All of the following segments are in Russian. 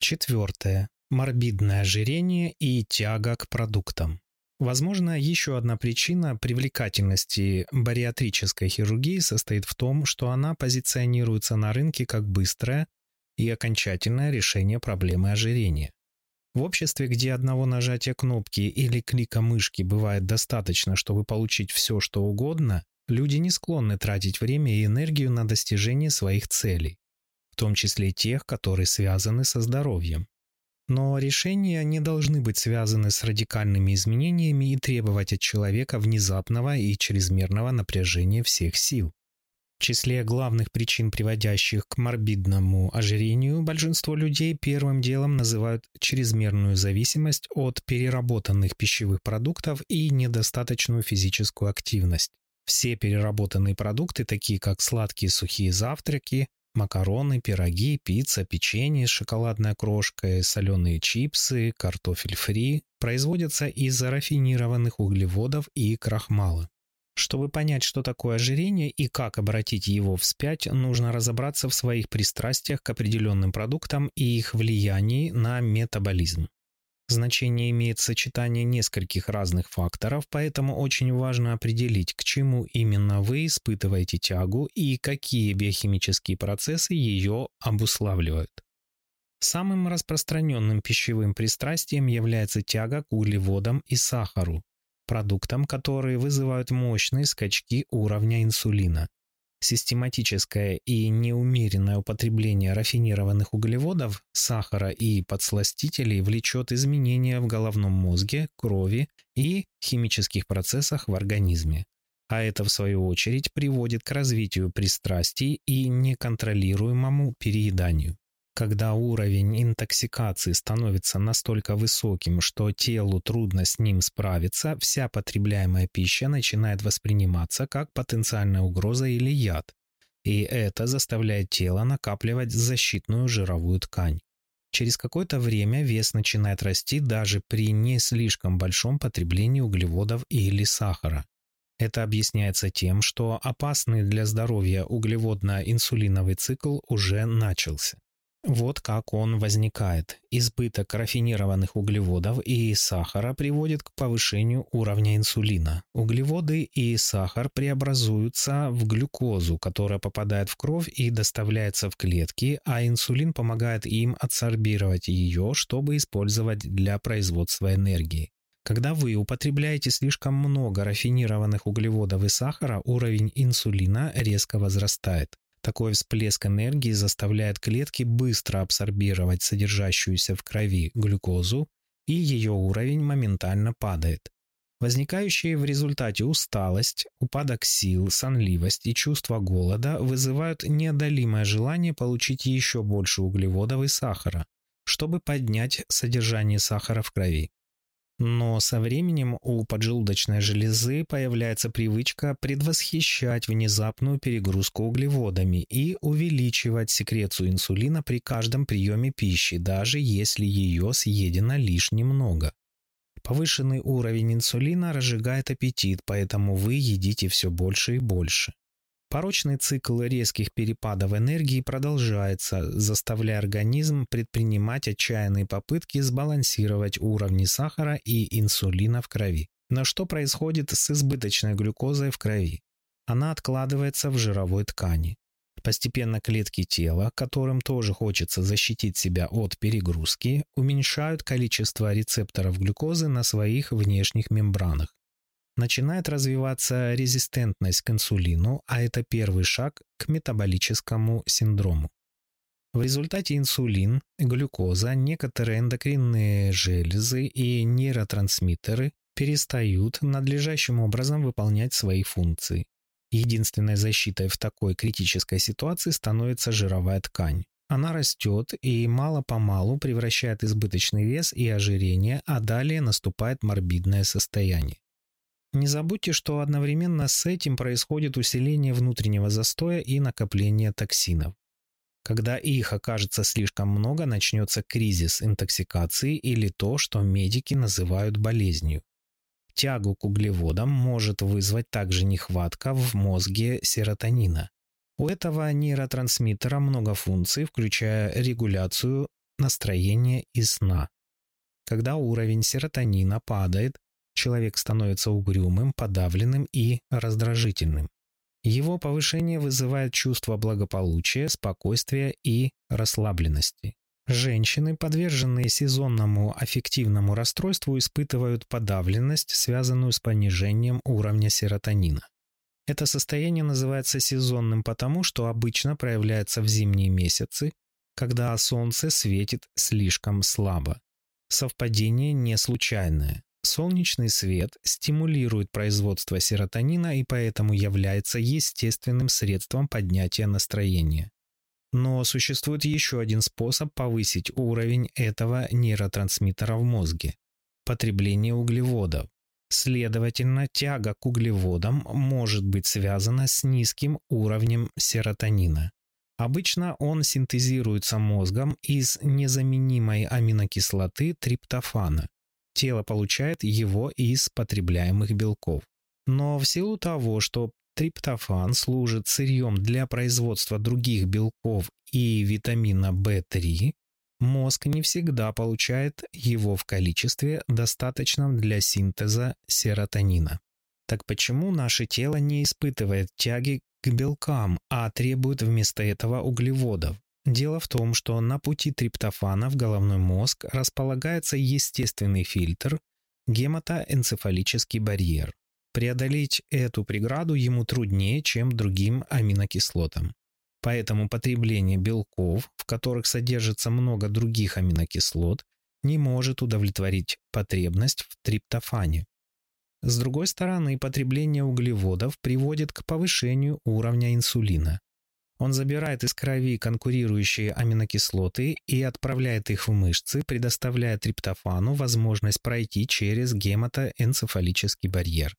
Четвертое. Морбидное ожирение и тяга к продуктам. Возможно, еще одна причина привлекательности бариатрической хирургии состоит в том, что она позиционируется на рынке как быстрое и окончательное решение проблемы ожирения. В обществе, где одного нажатия кнопки или клика мышки бывает достаточно, чтобы получить все, что угодно, люди не склонны тратить время и энергию на достижение своих целей том числе тех, которые связаны со здоровьем. Но решения не должны быть связаны с радикальными изменениями и требовать от человека внезапного и чрезмерного напряжения всех сил. В числе главных причин, приводящих к морбидному ожирению, большинство людей первым делом называют чрезмерную зависимость от переработанных пищевых продуктов и недостаточную физическую активность. Все переработанные продукты, такие как сладкие сухие завтраки, макароны, пироги, пицца, печенье, шоколадная крошка, соленые чипсы, картофель фри производятся из рафинированных углеводов и крахмала. Чтобы понять, что такое ожирение и как обратить его вспять, нужно разобраться в своих пристрастиях к определенным продуктам и их влиянии на метаболизм значение имеет сочетание нескольких разных факторов, поэтому очень важно определить, к чему именно вы испытываете тягу и какие биохимические процессы ее обуславливают. Самым распространенным пищевым пристрастием является тяга к углеводам и сахару, продуктам, которые вызывают мощные скачки уровня инсулина систематическое и неумеренное употребление рафинированных углеводов, сахара и подсластителей влечет изменения в головном мозге, крови и химических процессах в организме. А это, в свою очередь, приводит к развитию пристрастий и неконтролируемому перееданию когда уровень интоксикации становится настолько высоким, что телу трудно с ним справиться, вся потребляемая пища начинает восприниматься как потенциальная угроза или яд, и это заставляет тело накапливать защитную жировую ткань. Через какое-то время вес начинает расти даже при не слишком большом потреблении углеводов или сахара. Это объясняется тем, что опасный для здоровья углеводно-инсулиновый цикл уже начался. Вот как он возникает. Избыток рафинированных углеводов и сахара приводит к повышению уровня инсулина. Углеводы и сахар преобразуются в глюкозу, которая попадает в кровь и доставляется в клетки, а инсулин помогает им адсорбировать ее, чтобы использовать для производства энергии. Когда вы употребляете слишком много рафинированных углеводов и сахара, уровень инсулина резко возрастает. Такой всплеск энергии заставляет клетки быстро абсорбировать содержащуюся в крови глюкозу, и ее уровень моментально падает. Возникающие в результате усталость, упадок сил, сонливость и чувство голода вызывают неодолимое желание получить еще больше углеводов и сахара, чтобы поднять содержание сахара в крови. Но со временем у поджелудочной железы появляется привычка предвосхищать внезапную перегрузку углеводами и увеличивать секрецию инсулина при каждом приеме пищи, даже если ее съедено лишь немного. Повышенный уровень инсулина разжигает аппетит, поэтому вы едите все больше и больше. Порочный цикл резких перепадов энергии продолжается, заставляя организм предпринимать отчаянные попытки сбалансировать уровни сахара и инсулина в крови. Но что происходит с избыточной глюкозой в крови? Она откладывается в жировой ткани. Постепенно клетки тела, которым тоже хочется защитить себя от перегрузки, уменьшают количество рецепторов глюкозы на своих внешних мембранах начинает развиваться резистентность к инсулину, а это первый шаг к метаболическому синдрому. В результате инсулин, глюкоза, некоторые эндокринные железы и нейротрансмиттеры перестают надлежащим образом выполнять свои функции. Единственной защитой в такой критической ситуации становится жировая ткань. Она растет и мало-помалу превращает избыточный вес и ожирение, а далее наступает морбидное состояние. Не забудьте, что одновременно с этим происходит усиление внутреннего застоя и накопление токсинов. Когда их окажется слишком много, начнется кризис интоксикации или то, что медики называют болезнью. Тягу к углеводам может вызвать также нехватка в мозге серотонина. У этого нейротрансмиттера много функций, включая регуляцию настроения и сна. Когда уровень серотонина падает, человек становится угрюмым, подавленным и раздражительным. Его повышение вызывает чувство благополучия, спокойствия и расслабленности. Женщины, подверженные сезонному аффективному расстройству, испытывают подавленность, связанную с понижением уровня серотонина. Это состояние называется сезонным потому, что обычно проявляется в зимние месяцы, когда солнце светит слишком слабо. Совпадение не случайное. Солнечный свет стимулирует производство серотонина и поэтому является естественным средством поднятия настроения. Но существует еще один способ повысить уровень этого нейротрансмиттера в мозге – потребление углеводов. Следовательно, тяга к углеводам может быть связана с низким уровнем серотонина. Обычно он синтезируется мозгом из незаменимой аминокислоты триптофана, Тело получает его из потребляемых белков. Но в силу того, что триптофан служит сырьем для производства других белков и витамина В3, мозг не всегда получает его в количестве, достаточном для синтеза серотонина. Так почему наше тело не испытывает тяги к белкам, а требует вместо этого углеводов? Дело в том, что на пути триптофана в головной мозг располагается естественный фильтр – гематоэнцефалический барьер. Преодолеть эту преграду ему труднее, чем другим аминокислотам. Поэтому потребление белков, в которых содержится много других аминокислот, не может удовлетворить потребность в триптофане. С другой стороны, потребление углеводов приводит к повышению уровня инсулина. Он забирает из крови конкурирующие аминокислоты и отправляет их в мышцы, предоставляя триптофану возможность пройти через гематоэнцефалический барьер.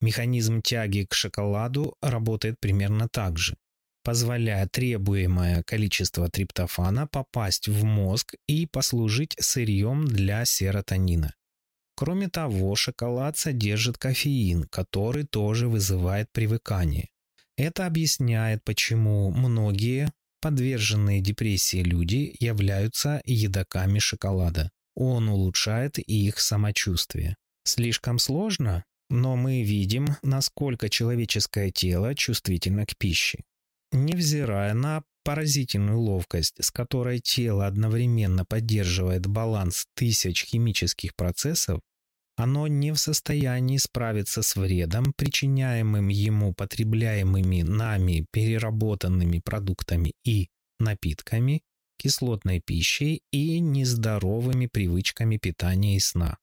Механизм тяги к шоколаду работает примерно так же, позволяя требуемое количество триптофана попасть в мозг и послужить сырьем для серотонина. Кроме того, шоколад содержит кофеин, который тоже вызывает привыкание. Это объясняет, почему многие подверженные депрессии люди являются едоками шоколада. Он улучшает их самочувствие. Слишком сложно, но мы видим, насколько человеческое тело чувствительно к пище. Невзирая на поразительную ловкость, с которой тело одновременно поддерживает баланс тысяч химических процессов, оно не в состоянии справиться с вредом, причиняемым ему потребляемыми нами переработанными продуктами и напитками, кислотной пищей и нездоровыми привычками питания и сна.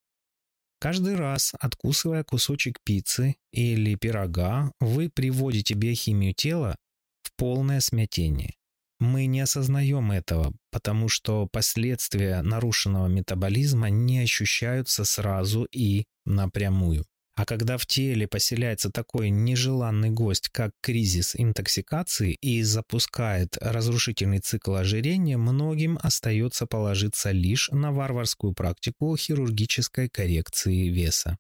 Каждый раз, откусывая кусочек пиццы или пирога, вы приводите биохимию тела в полное смятение. Мы не осознаем этого, потому что последствия нарушенного метаболизма не ощущаются сразу и напрямую. А когда в теле поселяется такой нежеланный гость, как кризис интоксикации и запускает разрушительный цикл ожирения, многим остается положиться лишь на варварскую практику хирургической коррекции веса.